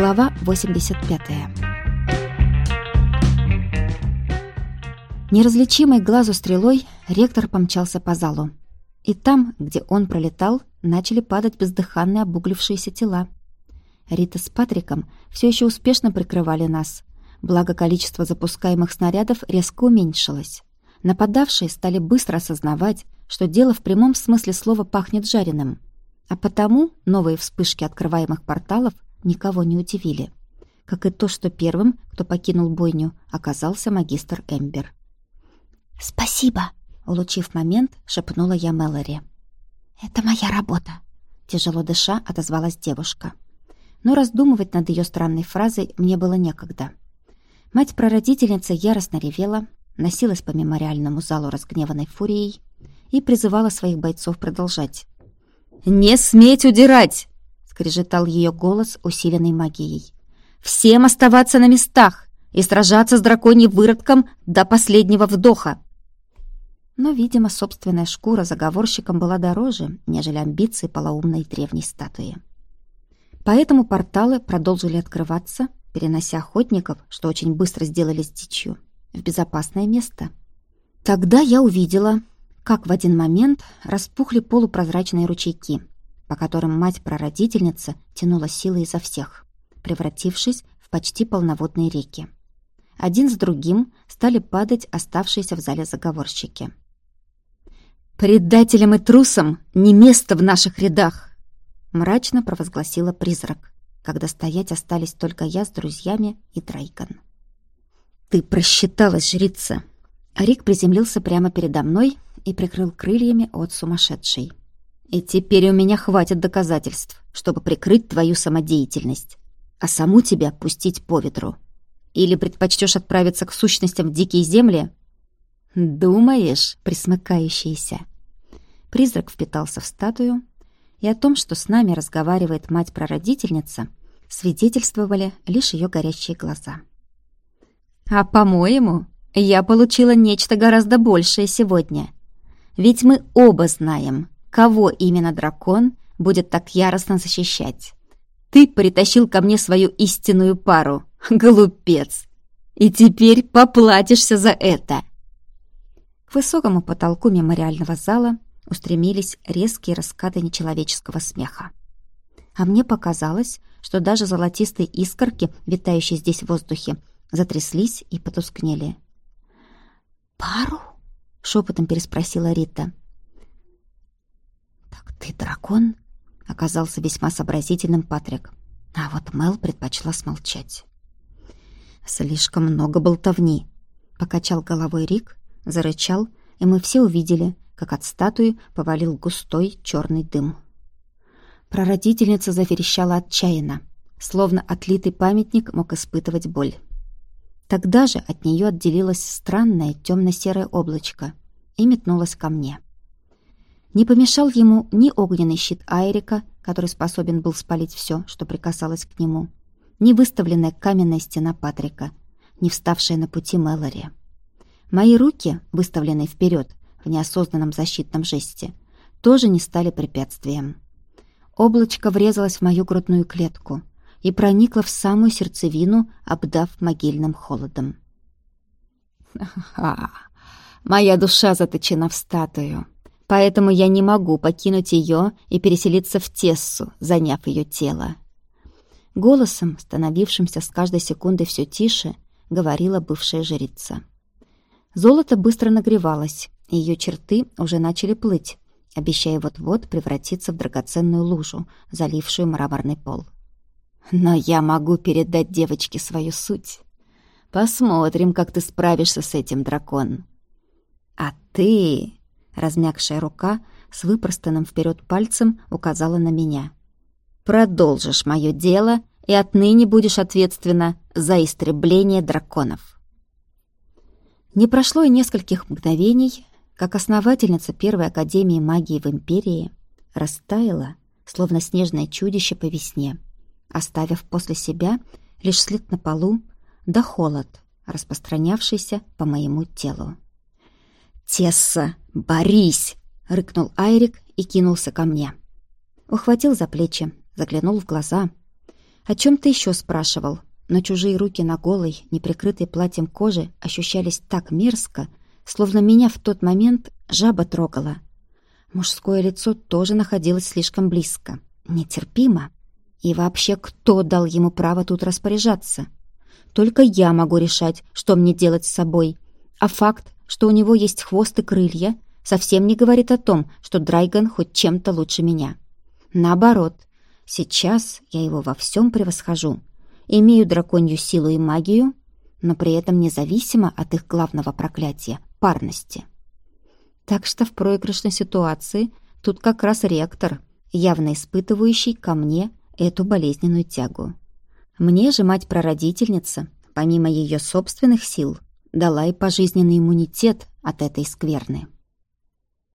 Глава 85 Неразличимой глазу стрелой ректор помчался по залу. И там, где он пролетал, начали падать бездыханные обуглившиеся тела. Рита с Патриком все еще успешно прикрывали нас, благо количество запускаемых снарядов резко уменьшилось. Нападавшие стали быстро осознавать, что дело в прямом смысле слова пахнет жареным. А потому новые вспышки открываемых порталов никого не удивили. Как и то, что первым, кто покинул бойню, оказался магистр Эмбер. «Спасибо!» — улучив момент, шепнула я Мэлори. «Это моя работа!» — тяжело дыша отозвалась девушка. Но раздумывать над ее странной фразой мне было некогда. Мать-прародительница яростно ревела, носилась по мемориальному залу разгневанной фурией и призывала своих бойцов продолжать. «Не сметь удирать!» — скрежетал ее голос, усиленный магией. «Всем оставаться на местах и сражаться с драконьим выродком до последнего вдоха!» Но, видимо, собственная шкура заговорщикам была дороже, нежели амбиции полоумной древней статуи. Поэтому порталы продолжили открываться, перенося охотников, что очень быстро сделали с дичью, в безопасное место. Тогда я увидела, как в один момент распухли полупрозрачные ручейки, по которым мать-прародительница тянула силы изо всех, превратившись в почти полноводные реки. Один с другим стали падать оставшиеся в зале заговорщики. «Предателям и трусам не место в наших рядах!» Мрачно провозгласила призрак, когда стоять остались только я с друзьями и Драйкон. «Ты просчиталась, жрица!» Рик приземлился прямо передо мной и прикрыл крыльями от сумасшедшей. «И теперь у меня хватит доказательств, чтобы прикрыть твою самодеятельность, а саму тебя пустить по ветру. Или предпочтешь отправиться к сущностям в дикие земли?» «Думаешь, присмыкающаяся?» Призрак впитался в статую, и о том, что с нами разговаривает мать-прародительница, свидетельствовали лишь ее горящие глаза. «А, по-моему, я получила нечто гораздо большее сегодня. Ведь мы оба знаем, кого именно дракон будет так яростно защищать. Ты притащил ко мне свою истинную пару, глупец, и теперь поплатишься за это!» К высокому потолку мемориального зала устремились резкие раскаты нечеловеческого смеха. А мне показалось, что даже золотистые искорки, витающие здесь в воздухе, затряслись и потускнели. «Пару?» — шепотом переспросила Рита. «Так ты дракон?» — оказался весьма сообразительным Патрик. А вот Мел предпочла смолчать. «Слишком много болтовни», — покачал головой Рик, зарычал, и мы все увидели, как от статуи повалил густой черный дым. Прародительница заверещала отчаянно, словно отлитый памятник мог испытывать боль. Тогда же от нее отделилось странное темно-серое облачко и метнулось ко мне. Не помешал ему ни огненный щит Айрика, который способен был спалить все, что прикасалось к нему, ни выставленная каменная стена Патрика, ни вставшая на пути Мэлори. Мои руки, выставленные вперед, в неосознанном защитном жесте, тоже не стали препятствием. Облачко врезалось в мою грудную клетку и проникло в самую сердцевину, обдав могильным холодом. «Ха! Моя душа заточена в статую, поэтому я не могу покинуть ее и переселиться в Тессу, заняв ее тело». Голосом, становившимся с каждой секундой все тише, говорила бывшая жрица. Золото быстро нагревалось, и ее черты уже начали плыть, обещая вот-вот превратиться в драгоценную лужу, залившую мраморный пол. «Но я могу передать девочке свою суть. Посмотрим, как ты справишься с этим, дракон». «А ты...» — размягшая рука с выпростанным вперед пальцем указала на меня. «Продолжишь мое дело и отныне будешь ответственна за истребление драконов». Не прошло и нескольких мгновений, как основательница Первой Академии магии в Империи растаяла, словно снежное чудище по весне, оставив после себя лишь след на полу да холод, распространявшийся по моему телу. «Тесса, борись!» — рыкнул Айрик и кинулся ко мне. Ухватил за плечи, заглянул в глаза. О чем-то еще спрашивал, но чужие руки на голой, неприкрытой платьем кожи ощущались так мерзко, словно меня в тот момент жаба трогала. Мужское лицо тоже находилось слишком близко. Нетерпимо. И вообще, кто дал ему право тут распоряжаться? Только я могу решать, что мне делать с собой. А факт, что у него есть хвост и крылья, совсем не говорит о том, что Драйган хоть чем-то лучше меня. Наоборот, сейчас я его во всем превосхожу. Имею драконью силу и магию, но при этом независимо от их главного проклятия — парности. Так что в проигрышной ситуации тут как раз ректор, явно испытывающий ко мне эту болезненную тягу. Мне же мать-прародительница, помимо ее собственных сил, дала и пожизненный иммунитет от этой скверны.